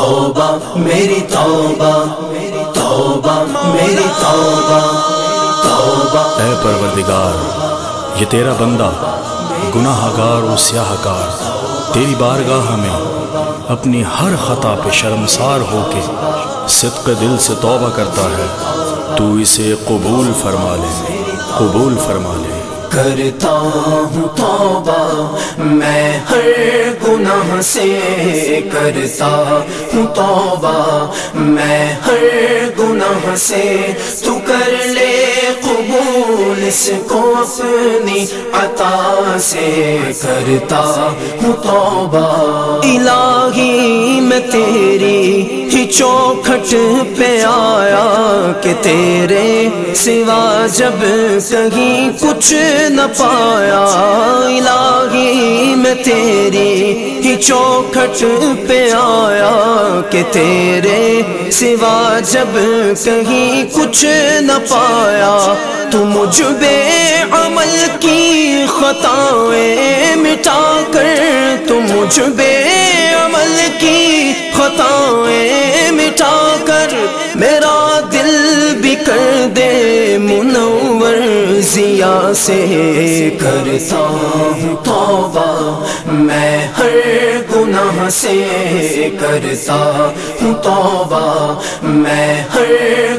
توبہ میری توبہ توبہ میری توبہ توبہ۔ اے پروردگار یہ تیرا بندہ گناہ گار و سیاہ کار تیری بارگاہ میں اپنی ہر خطا پہ شرمسار ہو کے صدق دل سے توبہ کرتا ہے تو اسے قبول فرما لے قبول فرما لے۔ کرتا ہوں توبہ میں ہر گناہ سے کرتا ہوں توبہ۔ میں ہر گناہ سے تو کر لے قبول، اس کو اپنی عطا سے کرتا ہوں توبہ۔ الہی، میں تیری ہی چوکھٹ پہ آیا کہ تیرے سوا جب کہیں کچھ نہ پایا۔ الہی میں تیری ہی چوکھٹ پہ آیا کہ تیرے سوا جب کہیں کچھ نہ پایا۔ تو مجھ بے عمل کی خطائیں مٹا کر تو مجھ بے عمل کی خطائیں ضیا سے کرتا ہوں توبہ، میں ہر گناہ سے کرتا ہوں توبہ، میں ہر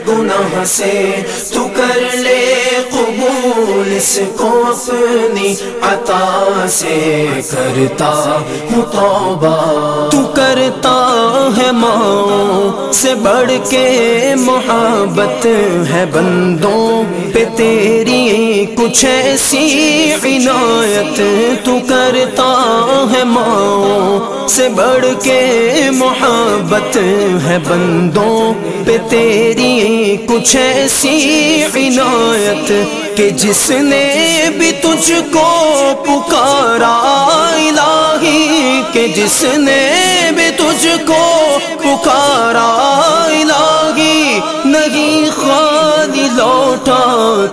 گناہ سے تو کر لے قبول اس کو اپنی عطا سے کرتا ہوں توبہ۔ تو کرتا ہے ماں سے بڑھ کے محبت ہے بندوں پہ تیری کچھ ایسی عنایت تو کرتا ہے ماں سے بڑھ کے محبت ہے بندوں پہ تیری کچھ ایسی عنایت کہ جس نے بھی تجھ کو پکارا جس نے بھی تجھ کو پکارا الہی نہیں، خالی لوٹا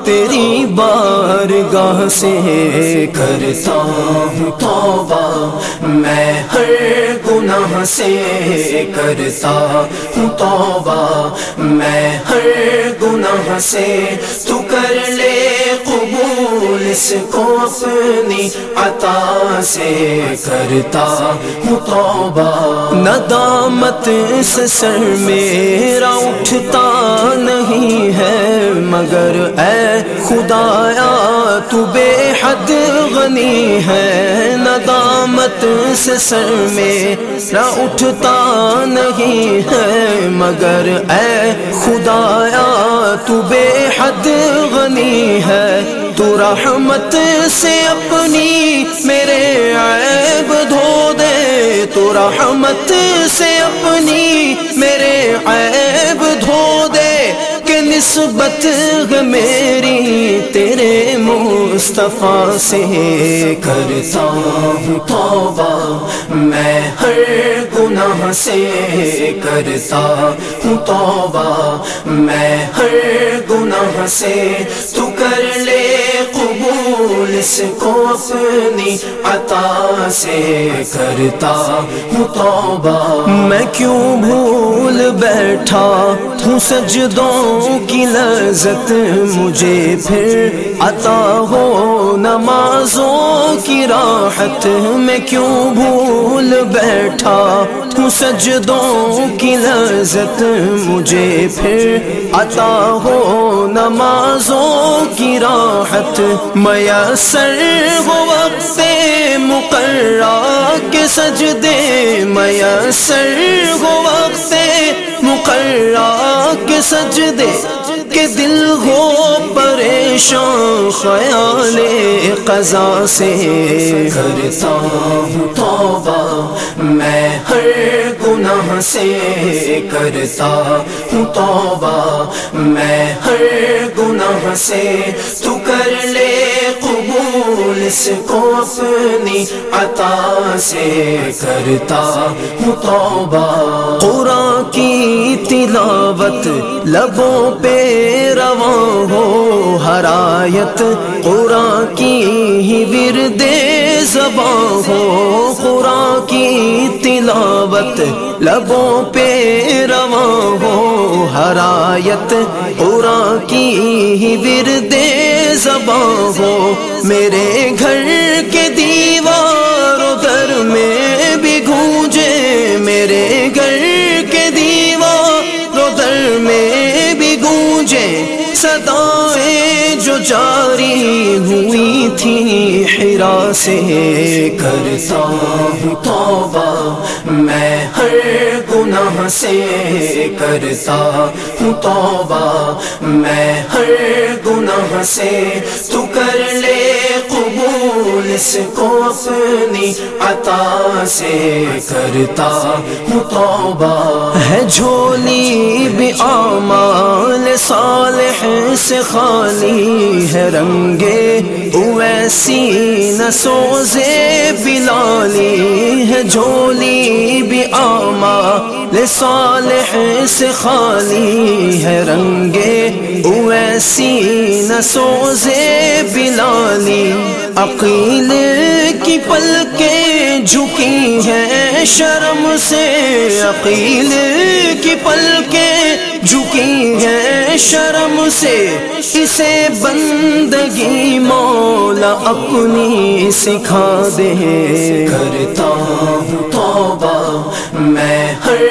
تیری بارگاہ سے کرتا ہوں توبہ۔ میں ہر گناہ سے کرتا ہوں توبہ۔ میں ہر گناہ سے تو کر لے اس کو اپنی عطا سے کرتا ہوں توبہ۔ ندامت سے سر میرا اٹھتا نہیں ہے، مگر اے خدایا، تو بے حد غنی ہے۔ ندامت سے سر میرا اٹھتا نہیں ہے، مگر اے خدایا، تو بے رحمت سے اپنی میرے عیب دھو دے۔ تو رحمت سے اپنی میرے عیب دھو دے کہ نسبت میری تیرے مصطفیٰ سے کرتا ہوں توبہ۔ میں ہر گناہ سے کرتا ہوں توبہ۔ میں ہر گناہ سے تو کر لے۔ جس کو اپنی عطا سے کرتا ہوں توبہ۔ میں کیوں بھول بیٹھا ہوں سجدوں کی لذت مجھے پھر عطا ہو نمازوں کی راحت میں کیوں بھول بیٹھا؟ ہوں سجدوں کی لذت مجھے پھر عطا ہو۔ نمازوں کی راحت میسر ہو وقت مقررہ کے سجدے۔ میسر ہو وقت مقررہ کے سجدے۔ کہ دل ہو پریشان خیال قضا سے۔ کرتا ہوں توبہ میں ہر گناہ سے کرتا ہوں توبہ۔ میں ہر گناہ سے تو کر لے قبول اس کو اپنی عطا سے کرتا ہوں توبہ۔ قرآن کی تلاوت لبوں پہ رواں ہو ہرایت قرآن کی ہی ورد زباں ہو۔ قرآن کی تلاوت لبوں پہ رواں ہو۔ حرایت قرآن کی ہی ورد زباں ہو۔ میرے گھر کے دیوار جاری ہوئی تھی حرا سے کرتا ہوں توبہ میں ہر گناہ سے کرتا ہوں توبہ میں ہر گناہ سے تو کر لے قبول کو اپنی عطا سے کرتا ہوں توبہ۔ ہے جھولی بھی آمال صالح سے خالی ہے رنگے۔ ویسی نہ سوزے بلالی ہے جھولی بھی آما صالح سے خالی ہے رنگے۔ ویسی نہ سوزے بلالی عقیل کی پل کے جھکی ہے شرم سے عقیل کی پل کے جھکی ہے شرم سے اسے بندگی مولا اپنی سکھا دے۔ کرتا ہوں توبہ، میں ہر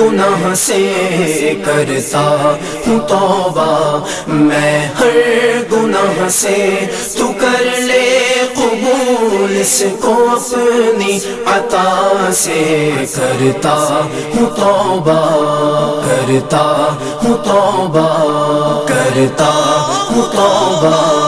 گناہ سے کرتا ہوں توبہ۔ میں ہر گناہ سے تو کر لے۔ اس کو اپنی عطا سے کرتا ہوں توبہ کرتا ہوں توبہ کرتا ہوں توبہ۔